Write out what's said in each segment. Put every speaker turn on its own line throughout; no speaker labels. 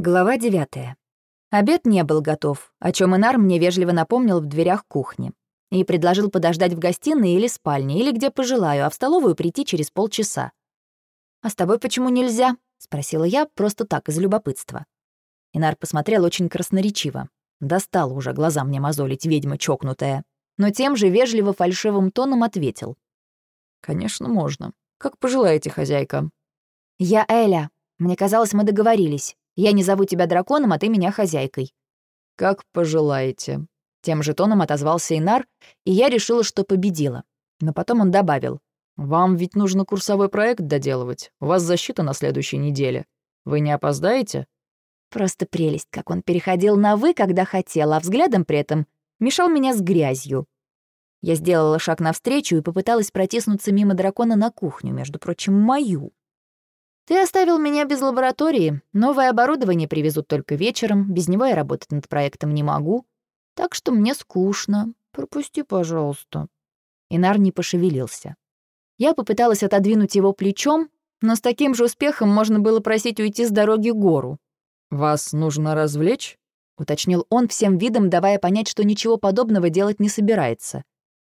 Глава девятая. Обед не был готов, о чем Инар мне вежливо напомнил в дверях кухни. И предложил подождать в гостиной или спальне, или где пожелаю, а в столовую прийти через полчаса. «А с тобой почему нельзя?» — спросила я, просто так, из любопытства. Инар посмотрел очень красноречиво. Достал уже глаза мне мозолить, ведьма чокнутая. Но тем же вежливо фальшивым тоном ответил.
«Конечно, можно. Как пожелаете, хозяйка».
«Я Эля. Мне казалось, мы договорились. Я не зову тебя драконом, а ты меня хозяйкой».
«Как пожелаете».
Тем же тоном отозвался Инар, и я решила, что победила. Но потом он добавил.
«Вам ведь нужно курсовой проект доделывать. У вас защита на следующей неделе. Вы не опоздаете?»
Просто прелесть, как он переходил на «вы», когда хотел, а взглядом при этом мешал меня с грязью. Я сделала шаг навстречу и попыталась протиснуться мимо дракона на кухню, между прочим, мою. «Ты оставил меня без лаборатории. Новое оборудование привезут только вечером. Без него я работать над проектом не могу. Так что мне скучно. Пропусти, пожалуйста». Инар не пошевелился. Я попыталась отодвинуть его плечом, но с таким же успехом можно было просить уйти с дороги гору.
«Вас нужно развлечь?»
— уточнил он всем видом, давая понять, что ничего подобного делать не собирается.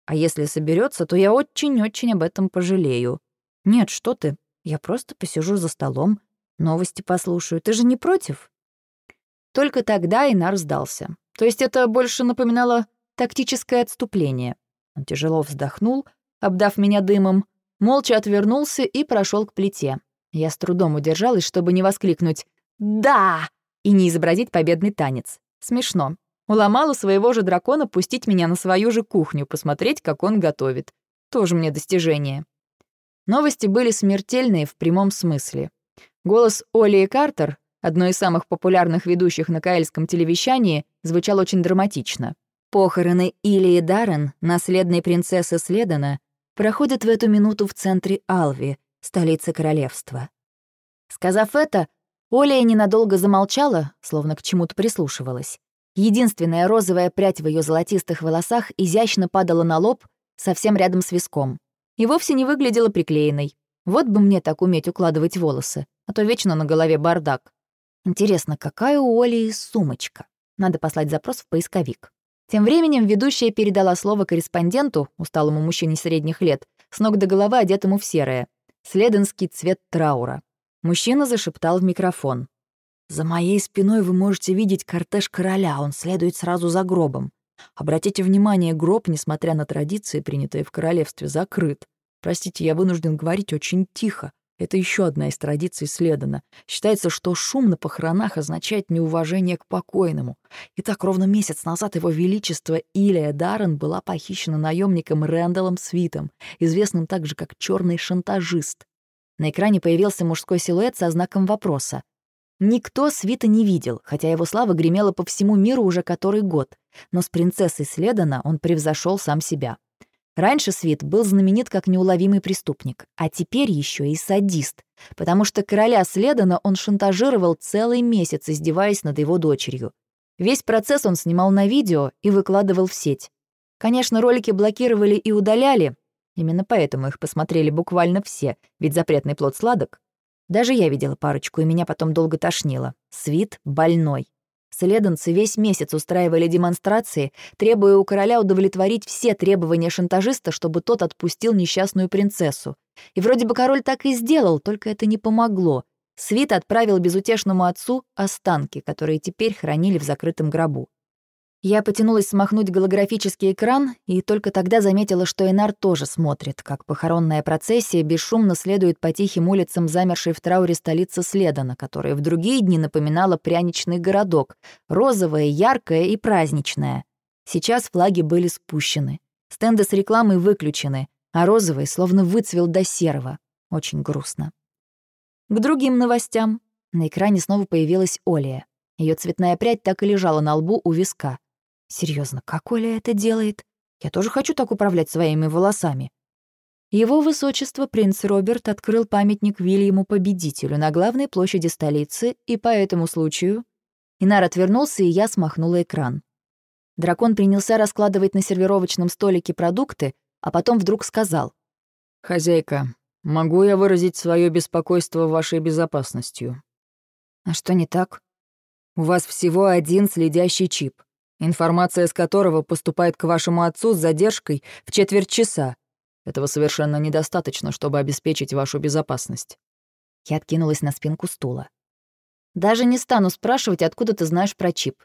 «А если соберется, то я очень-очень об этом пожалею». «Нет, что ты, я просто посижу за столом, новости послушаю. Ты же не против?» Только тогда Инар сдался. То есть это больше напоминало тактическое отступление. Он тяжело вздохнул, обдав меня дымом, молча отвернулся и прошел к плите. Я с трудом удержалась, чтобы не воскликнуть «Да!» и не изобразить победный танец. Смешно. Уломала своего же дракона пустить меня на свою же кухню, посмотреть, как он готовит. Тоже мне достижение. Новости были смертельные в прямом смысле. Голос Оли Картер, одной из самых популярных ведущих на каэльском телевещании, звучал очень драматично. Похороны Илии Даррен, наследной принцессы Следана, проходят в эту минуту в центре Алви, столицы королевства. Сказав это, Оля ненадолго замолчала, словно к чему-то прислушивалась. Единственная розовая прядь в ее золотистых волосах изящно падала на лоб, совсем рядом с виском и вовсе не выглядела приклеенной. Вот бы мне так уметь укладывать волосы, а то вечно на голове бардак. Интересно, какая у Оли сумочка? Надо послать запрос в поисковик. Тем временем ведущая передала слово корреспонденту, усталому мужчине средних лет, с ног до головы одетому в серое. Следенский цвет траура. Мужчина зашептал в микрофон. «За моей спиной вы можете видеть кортеж короля, он следует сразу за гробом. Обратите внимание, гроб, несмотря на традиции, принятые в королевстве, закрыт. Простите, я вынужден говорить очень тихо. Это еще одна из традиций Следана. Считается, что шум на похоронах означает неуважение к покойному. И так ровно месяц назад его величество Илия Даррен была похищена наемником Рэндаллом Свитом, известным также как черный шантажист. На экране появился мужской силуэт со знаком вопроса. Никто Свита не видел, хотя его слава гремела по всему миру уже который год, но с принцессой Следана он превзошел сам себя. Раньше Свит был знаменит как неуловимый преступник, а теперь еще и садист, потому что короля Следана он шантажировал целый месяц, издеваясь над его дочерью. Весь процесс он снимал на видео и выкладывал в сеть. Конечно, ролики блокировали и удаляли, именно поэтому их посмотрели буквально все, ведь запретный плод сладок. Даже я видела парочку, и меня потом долго тошнило. Свит больной. Следанцы весь месяц устраивали демонстрации, требуя у короля удовлетворить все требования шантажиста, чтобы тот отпустил несчастную принцессу. И вроде бы король так и сделал, только это не помогло. Свит отправил безутешному отцу останки, которые теперь хранили в закрытом гробу. Я потянулась смахнуть голографический экран и только тогда заметила, что Энар тоже смотрит, как похоронная процессия бесшумно следует по тихим улицам замершей в трауре столицы Следана, которая в другие дни напоминала пряничный городок, розовая, яркая и праздничная. Сейчас флаги были спущены, стенды с рекламой выключены, а розовый словно выцвел до серого. Очень грустно. К другим новостям. На экране снова появилась Олия. Ее цветная прядь так и лежала на лбу у виска. Серьезно, как Оля это делает? Я тоже хочу так управлять своими волосами. Его высочество принц Роберт открыл памятник Вильяму Победителю на главной площади столицы, и по этому случаю... Инар отвернулся, и я смахнула экран. Дракон принялся раскладывать на сервировочном столике продукты, а потом вдруг сказал.
«Хозяйка, могу я выразить свое беспокойство вашей безопасностью?»
«А что не так?» У вас всего один следящий чип, информация с которого поступает к вашему отцу с задержкой в четверть часа.
Этого совершенно недостаточно, чтобы обеспечить вашу безопасность.
Я откинулась на спинку стула. Даже не стану спрашивать, откуда ты знаешь про чип.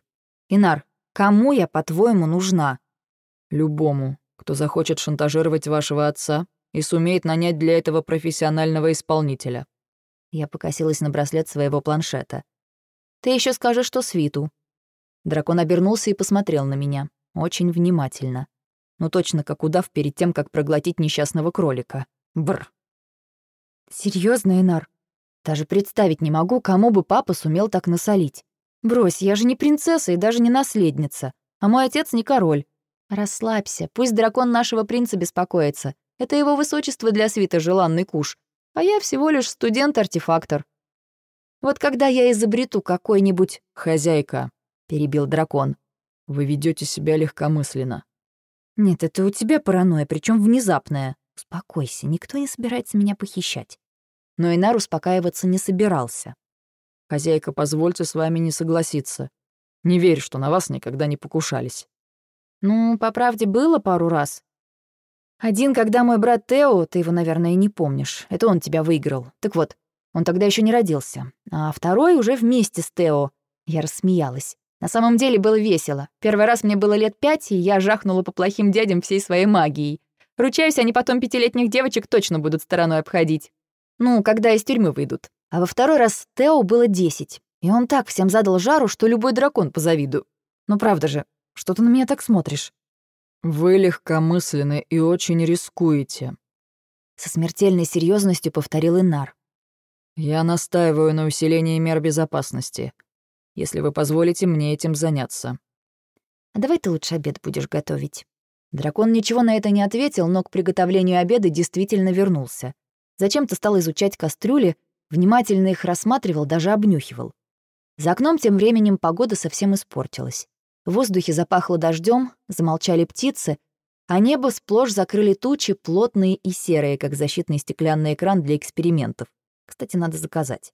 Инар, кому я, по-твоему, нужна?
Любому, кто захочет шантажировать вашего отца и сумеет нанять для этого профессионального исполнителя.
Я покосилась на браслет своего планшета. Ты еще скажешь, что свиту. Дракон обернулся и посмотрел на меня. Очень внимательно. Ну точно как удав перед тем, как проглотить несчастного кролика. Бр. Серьезно, Энар? Даже представить не могу, кому бы папа сумел так насолить. Брось, я же не принцесса и даже не наследница. А мой отец не король. Расслабься, пусть дракон нашего принца беспокоится. Это его высочество для свита желанный куш. А я всего лишь студент-артефактор. Вот когда я изобрету какой-нибудь...
«Хозяйка», — перебил дракон, — «вы ведете себя легкомысленно».
«Нет, это у тебя паранойя, причем внезапная. Успокойся, никто не собирается меня похищать» но Инар успокаиваться не собирался.
«Хозяйка, позвольте с вами не согласиться. Не верь, что на вас никогда не покушались».
«Ну, по правде, было пару раз. Один, когда мой брат Тео, ты его, наверное, не помнишь, это он тебя выиграл. Так вот, он тогда еще не родился. А второй уже вместе с Тео. Я рассмеялась. На самом деле было весело. Первый раз мне было лет пять, и я жахнула по плохим дядям всей своей магией. Ручаюсь, они потом пятилетних девочек точно будут стороной обходить. Ну, когда из тюрьмы выйдут. А во второй раз Тео было десять. И он так всем задал жару, что любой дракон позавидует. Ну правда же, что ты на меня так смотришь?
Вы легкомысленны и очень рискуете.
Со смертельной серьезностью повторил Инар.
Я настаиваю на усилении мер безопасности. Если вы позволите мне этим заняться.
А давай ты лучше обед будешь готовить. Дракон ничего на это не ответил, но к приготовлению обеда действительно вернулся. Зачем-то стал изучать кастрюли, внимательно их рассматривал, даже обнюхивал. За окном тем временем погода совсем испортилась. В воздухе запахло дождем, замолчали птицы, а небо сплошь закрыли тучи, плотные и серые, как защитный стеклянный экран для экспериментов. Кстати, надо заказать.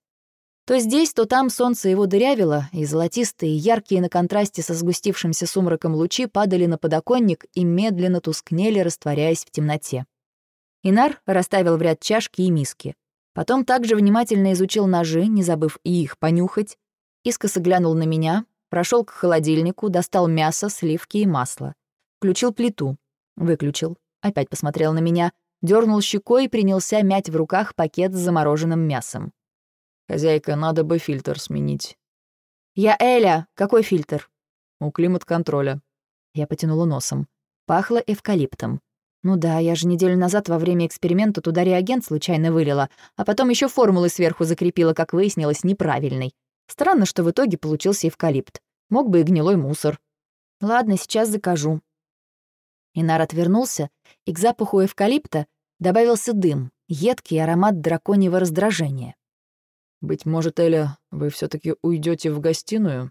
То здесь, то там солнце его дырявило, и золотистые, яркие на контрасте со сгустившимся сумраком лучи падали на подоконник и медленно тускнели, растворяясь в темноте. Инар расставил в ряд чашки и миски. Потом также внимательно изучил ножи, не забыв и их понюхать. Искоса глянул на меня, прошел к холодильнику, достал мясо, сливки и масло. Включил плиту. Выключил. Опять посмотрел на меня, дернул щекой и принялся мять в руках пакет с замороженным мясом.
«Хозяйка, надо бы фильтр сменить».
«Я Эля. Какой фильтр?»
«У климат-контроля».
Я потянула носом. Пахло эвкалиптом. Ну да, я же неделю назад во время эксперимента туда реагент случайно вылила, а потом еще формулы сверху закрепила, как выяснилось, неправильной. Странно, что в итоге получился эвкалипт. Мог бы и гнилой мусор. Ладно, сейчас закажу. Инар отвернулся, и к запаху эвкалипта добавился дым, едкий аромат драконьего раздражения.
«Быть может, Эля, вы все таки уйдете в гостиную?»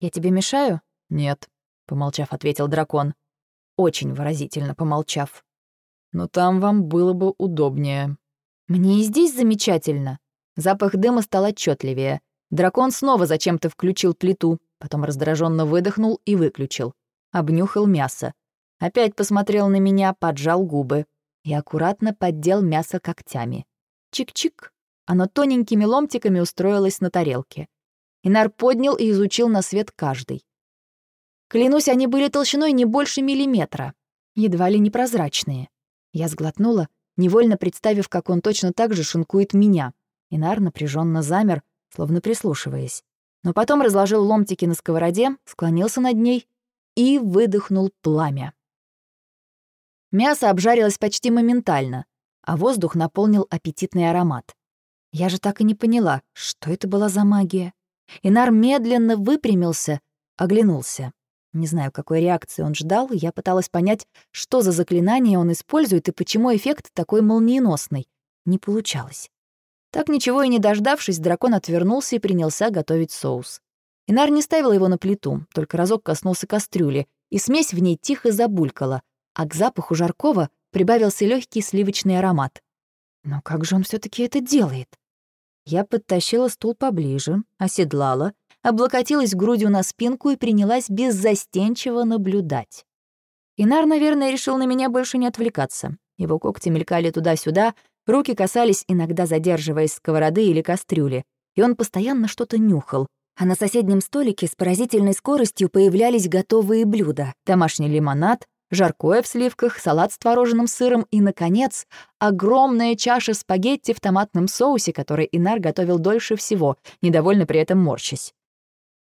«Я тебе мешаю?»
«Нет», — помолчав, ответил дракон
очень выразительно помолчав.
«Но там вам было бы удобнее».
«Мне и здесь замечательно». Запах дыма стал отчетливее. Дракон снова зачем-то включил плиту, потом раздраженно выдохнул и выключил. Обнюхал мясо. Опять посмотрел на меня, поджал губы и аккуратно поддел мясо когтями. Чик-чик. Оно тоненькими ломтиками устроилось на тарелке. Инар поднял и изучил на свет каждый. Клянусь, они были толщиной не больше миллиметра, едва ли непрозрачные. Я сглотнула, невольно представив, как он точно так же шинкует меня. Инар напряженно замер, словно прислушиваясь. Но потом разложил ломтики на сковороде, склонился над ней и выдохнул пламя. Мясо обжарилось почти моментально, а воздух наполнил аппетитный аромат. Я же так и не поняла, что это была за магия. Инар медленно выпрямился, оглянулся. Не знаю, какой реакции он ждал, я пыталась понять, что за заклинание он использует и почему эффект такой молниеносный. Не получалось. Так ничего и не дождавшись, дракон отвернулся и принялся готовить соус. Инар не ставил его на плиту, только разок коснулся кастрюли, и смесь в ней тихо забулькала, а к запаху жаркого прибавился легкий сливочный аромат. Но как же он все таки это делает? Я подтащила стул поближе, оседлала, облокотилась грудью на спинку и принялась беззастенчиво наблюдать. Инар, наверное, решил на меня больше не отвлекаться. Его когти мелькали туда-сюда, руки касались, иногда задерживаясь сковороды или кастрюли, и он постоянно что-то нюхал. А на соседнем столике с поразительной скоростью появлялись готовые блюда. Домашний лимонад, жаркое в сливках, салат с творожным сыром и, наконец, огромная чаша спагетти в томатном соусе, который Инар готовил дольше всего, недовольно при этом морщась.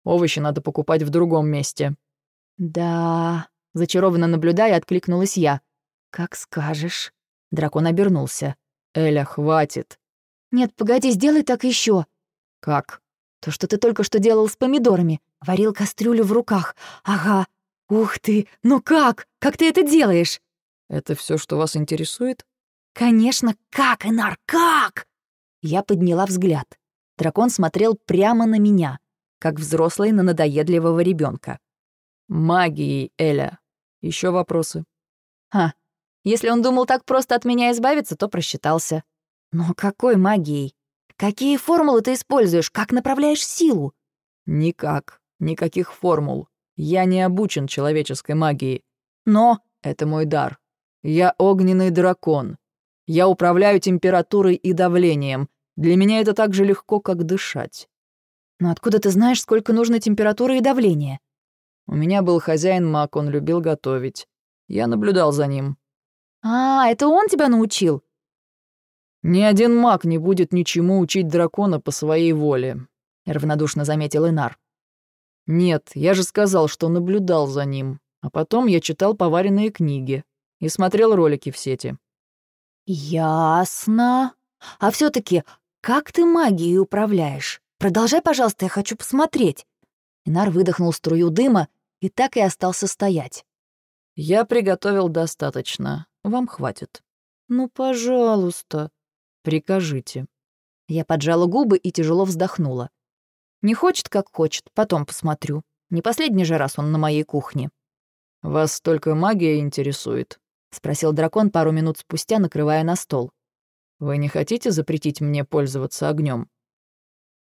«Овощи надо покупать в другом месте».
«Да...» — зачарованно наблюдая, откликнулась я. «Как скажешь». Дракон обернулся.
«Эля, хватит».
«Нет, погоди, сделай так еще.
«Как?»
«То, что ты только что делал с помидорами. Варил кастрюлю в руках. Ага, «Ух ты! Ну как? Как ты это делаешь?»
«Это все, что вас интересует?»
«Конечно, как, Энар, как?» Я подняла взгляд. Дракон смотрел прямо на меня, как взрослый на надоедливого ребенка.
«Магией, Эля. Еще вопросы?»
«Ха, если он думал так просто от меня избавиться, то просчитался. Но какой магией? Какие формулы ты используешь? Как направляешь силу?»
«Никак. Никаких формул. Я не обучен человеческой магии, но это мой дар. Я огненный дракон. Я управляю температурой и давлением. Для меня это так же легко, как дышать.
Но откуда ты знаешь, сколько нужно температуры и давления?
У меня был хозяин маг, он любил готовить. Я наблюдал за ним.
А, это он тебя научил?
Ни один маг не будет ничему учить дракона по своей воле, равнодушно заметил Инар. «Нет, я же сказал, что наблюдал за ним. А потом я читал поваренные книги и смотрел ролики в сети».
«Ясно. А все таки как ты магией управляешь? Продолжай, пожалуйста, я хочу посмотреть». Инар выдохнул струю дыма и так и остался стоять.
«Я приготовил достаточно. Вам хватит».
«Ну, пожалуйста».
«Прикажите».
Я поджала губы и тяжело вздохнула. Не хочет, как хочет, потом посмотрю. Не последний же раз он на моей кухне.
«Вас только магия интересует?» — спросил дракон пару минут спустя, накрывая на стол. «Вы не хотите запретить мне пользоваться огнем?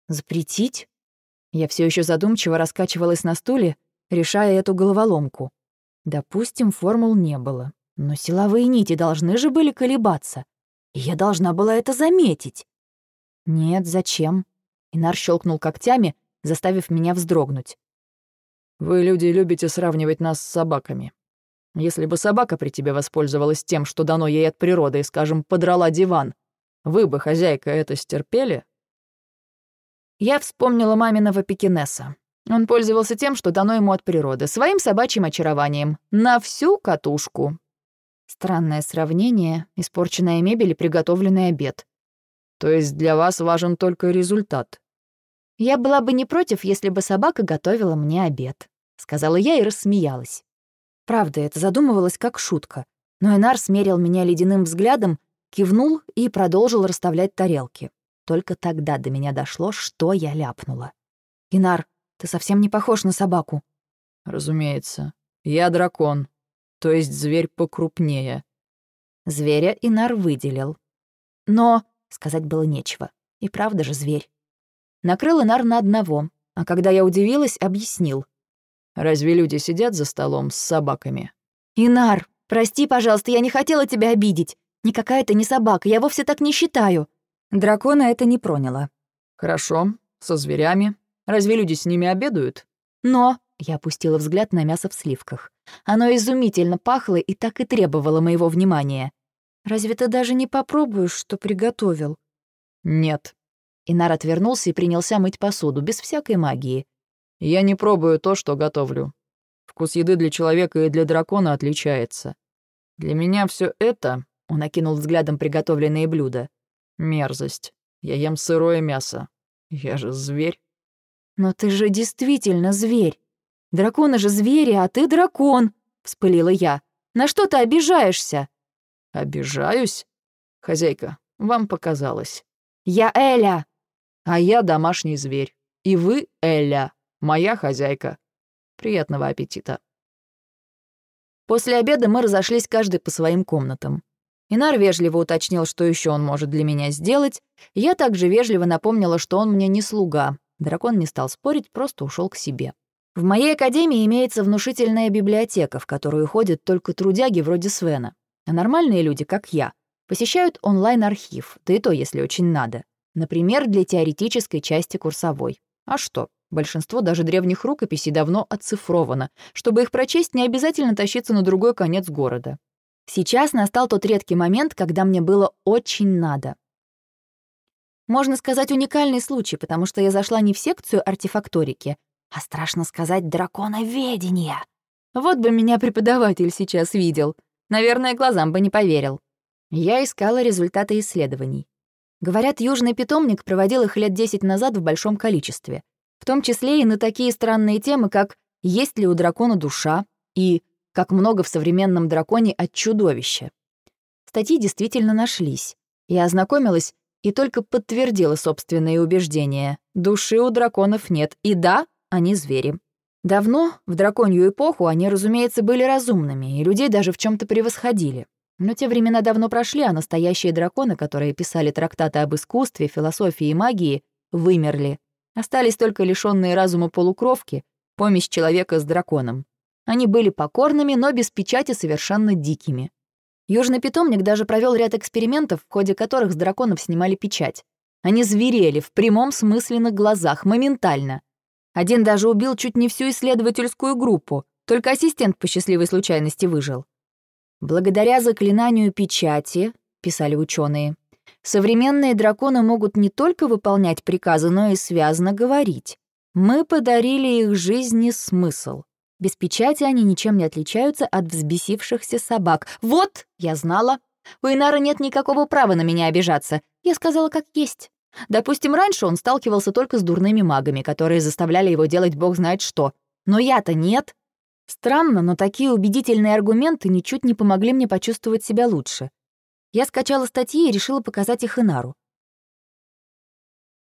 «Запретить?» Я все еще задумчиво раскачивалась на стуле, решая эту головоломку. Допустим, формул не было. Но силовые нити должны же были колебаться. И я должна была это заметить. Нет, зачем? Инар щелкнул когтями, заставив меня вздрогнуть.
«Вы, люди, любите сравнивать нас с собаками. Если бы собака при тебе воспользовалась тем, что дано ей от природы, и, скажем, подрала диван, вы бы, хозяйка, это стерпели?»
Я вспомнила маминого пекинеса. Он пользовался тем, что дано ему от природы, своим собачьим очарованием, на всю катушку. Странное сравнение, испорченная мебель и приготовленный обед.
То есть для вас важен только результат?
«Я была бы не против, если бы собака готовила мне обед», — сказала я и рассмеялась. Правда, это задумывалось как шутка, но Энар смерил меня ледяным взглядом, кивнул и продолжил расставлять тарелки. Только тогда до меня дошло, что я ляпнула. «Инар, ты совсем не похож на собаку».
«Разумеется. Я дракон, то есть зверь покрупнее».
Зверя Инар выделил. Но сказать было нечего. И правда же зверь. Накрыл Инар на одного, а когда я удивилась, объяснил.
«Разве люди сидят за столом с собаками?»
«Инар, прости, пожалуйста, я не хотела тебя обидеть. Никакая ты не собака, я вовсе так не считаю». Дракона это не проняло.
«Хорошо, со зверями. Разве люди с ними обедают?»
«Но...» — я опустила взгляд на мясо в сливках. Оно изумительно пахло и так и требовало моего внимания. «Разве ты даже не попробуешь, что приготовил?»
«Нет»,
Инар отвернулся и принялся мыть посуду, без всякой магии.
«Я не пробую то, что готовлю. Вкус еды для человека и для дракона отличается. Для меня все это...» — он окинул взглядом приготовленные блюда. «Мерзость. Я ем сырое мясо. Я же зверь».
«Но ты же действительно зверь. Драконы же звери, а ты дракон», — вспылила я. «На что ты обижаешься?»
«Обижаюсь? Хозяйка, вам показалось».
«Я Эля!»
А я домашний зверь. И вы, Эля, моя хозяйка. Приятного аппетита.
После обеда мы разошлись каждый по своим комнатам. Инар вежливо уточнил, что еще он может для меня сделать. Я также вежливо напомнила, что он мне не слуга, Дракон не стал спорить, просто ушел к себе. В моей академии имеется внушительная библиотека, в которую ходят только трудяги вроде Свена. А нормальные люди, как я, посещают онлайн-архив, да и то, если очень надо. Например, для теоретической части курсовой. А что? Большинство даже древних рукописей давно оцифровано. Чтобы их прочесть, не обязательно тащиться на другой конец города. Сейчас настал тот редкий момент, когда мне было очень надо. Можно сказать, уникальный случай, потому что я зашла не в секцию артефакторики, а страшно сказать драконоведение. Вот бы меня преподаватель сейчас видел. Наверное, глазам бы не поверил. Я искала результаты исследований. Говорят, южный питомник проводил их лет 10 назад в большом количестве. В том числе и на такие странные темы, как «Есть ли у дракона душа?» и «Как много в современном драконе от чудовища?». Статьи действительно нашлись. Я ознакомилась и только подтвердила собственные убеждения. Души у драконов нет, и да, они звери. Давно, в драконью эпоху, они, разумеется, были разумными, и людей даже в чем то превосходили. Но те времена давно прошли, а настоящие драконы, которые писали трактаты об искусстве, философии и магии, вымерли. Остались только лишенные разума полукровки, помесь человека с драконом. Они были покорными, но без печати совершенно дикими. Южный питомник даже провел ряд экспериментов, в ходе которых с драконов снимали печать. Они зверели в прямом смысле на глазах, моментально. Один даже убил чуть не всю исследовательскую группу, только ассистент по счастливой случайности выжил. Благодаря заклинанию печати, писали ученые, современные драконы могут не только выполнять приказы, но и связно говорить. Мы подарили их жизни смысл. Без печати они ничем не отличаются от взбесившихся собак. Вот, я знала. У Инара нет никакого права на меня обижаться. Я сказала, как есть. Допустим, раньше он сталкивался только с дурными магами, которые заставляли его делать бог знает что. Но я-то нет. Странно, но такие убедительные аргументы ничуть не помогли мне почувствовать себя лучше. Я скачала статьи и решила показать их Инару.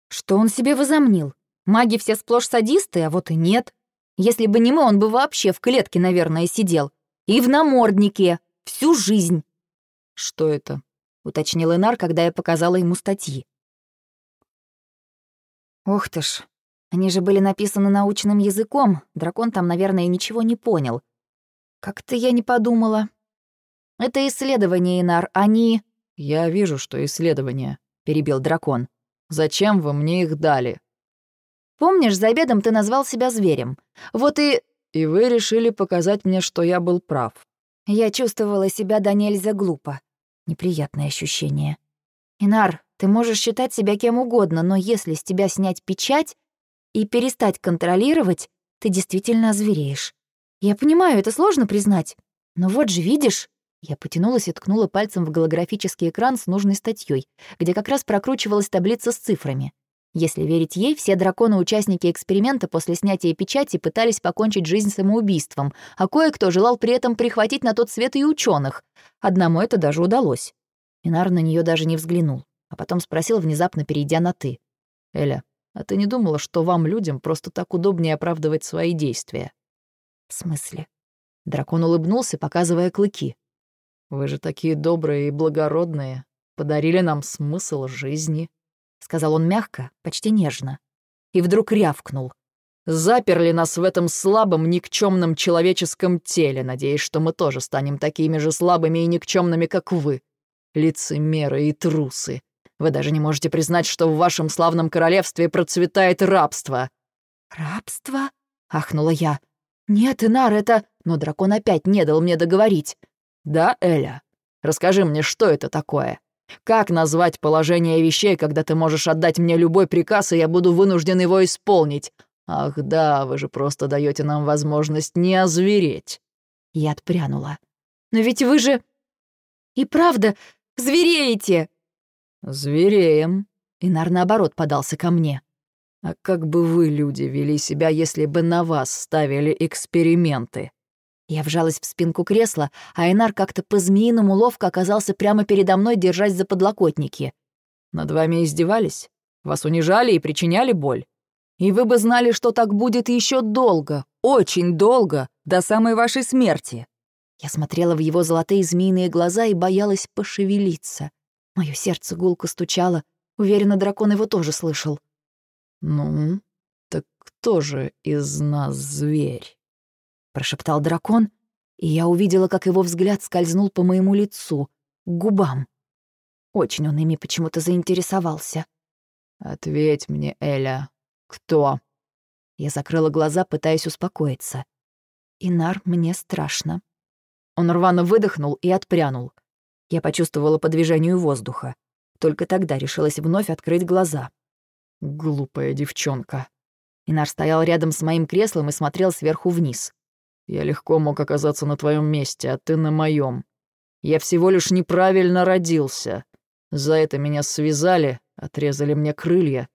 Что он себе возомнил? Маги все сплошь садисты, а вот и нет. Если бы не мы, он бы вообще в клетке, наверное, сидел. И в наморднике. Всю жизнь.
«Что это?»
— уточнил Инар, когда я показала ему статьи. Ух ты ж, они же были написаны научным языком. Дракон там, наверное, ничего не понял. Как-то я не подумала. Это исследование, Инар, они...
Я вижу, что исследование, перебил дракон. Зачем вы мне их дали?
Помнишь, за обедом ты назвал себя зверем? Вот и...
И вы решили показать мне, что я был прав.
Я чувствовала себя до нельзя глупо. Неприятное ощущение. Инар, ты можешь считать себя кем угодно, но если с тебя снять печать, и перестать контролировать, ты действительно озвереешь. Я понимаю, это сложно признать. Но вот же, видишь...» Я потянулась и ткнула пальцем в голографический экран с нужной статьей, где как раз прокручивалась таблица с цифрами. Если верить ей, все драконы-участники эксперимента после снятия печати пытались покончить жизнь самоубийством, а кое-кто желал при этом прихватить на тот свет и ученых. Одному это даже удалось. Инар на нее даже не взглянул, а потом спросил, внезапно перейдя на «ты».
«Эля, а ты не думала, что вам, людям, просто так удобнее оправдывать свои действия?»
«В смысле?» Дракон улыбнулся, показывая клыки.
«Вы же такие добрые и благородные. Подарили нам смысл жизни», —
сказал он мягко, почти нежно. И вдруг рявкнул.
«Заперли нас в этом слабом, никчемном человеческом теле, надеясь, что мы тоже станем такими же слабыми и никчемными, как вы. Лицемеры и трусы. Вы даже не можете признать, что в вашем славном королевстве процветает рабство».
«Рабство?» — ахнула я. «Нет, Инар, это...» Но дракон опять не дал мне договорить.
«Да, Эля? Расскажи мне, что это такое? Как назвать положение вещей, когда ты можешь отдать мне любой приказ, и я буду вынужден его исполнить? Ах да, вы же просто даете нам возможность не озвереть».
Я отпрянула. «Но ведь вы же... И правда, звереете!»
«Звереем».
Инар, наоборот, подался ко мне.
«А как бы вы, люди, вели себя, если бы на вас ставили эксперименты?»
Я вжалась в спинку кресла, а Инар как-то по-змеиному ловко оказался прямо передо мной, держась за подлокотники.
«Над вами издевались? Вас унижали и причиняли боль? И вы бы знали, что так будет еще долго, очень долго, до самой вашей смерти».
Я смотрела в его золотые змеиные глаза и боялась пошевелиться. Мое сердце гулко стучало. Уверена, дракон его тоже слышал.
«Ну, «Так кто же из нас зверь?»
— прошептал дракон, и я увидела, как его взгляд скользнул по моему лицу, к губам. Очень он ими почему-то заинтересовался.
«Ответь мне, Эля, кто?»
Я закрыла глаза, пытаясь успокоиться. «Инар, мне страшно». Он рвано выдохнул и отпрянул. Я почувствовала по движению воздуха. Только тогда решилась вновь открыть глаза.
«Глупая девчонка».
Инар стоял рядом с моим креслом и смотрел сверху вниз.
«Я легко мог оказаться на твоем месте, а ты на моем. Я всего лишь неправильно родился. За это меня связали, отрезали мне крылья,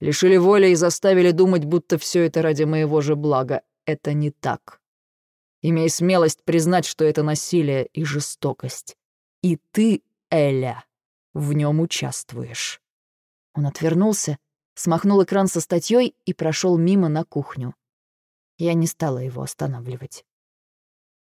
лишили воли и заставили думать, будто все это ради моего же блага. Это не так. Имей смелость признать, что это насилие и жестокость. И ты, Эля, в нем участвуешь.
Он отвернулся, смахнул экран со статьей и прошел мимо на кухню. Я не стала его останавливать.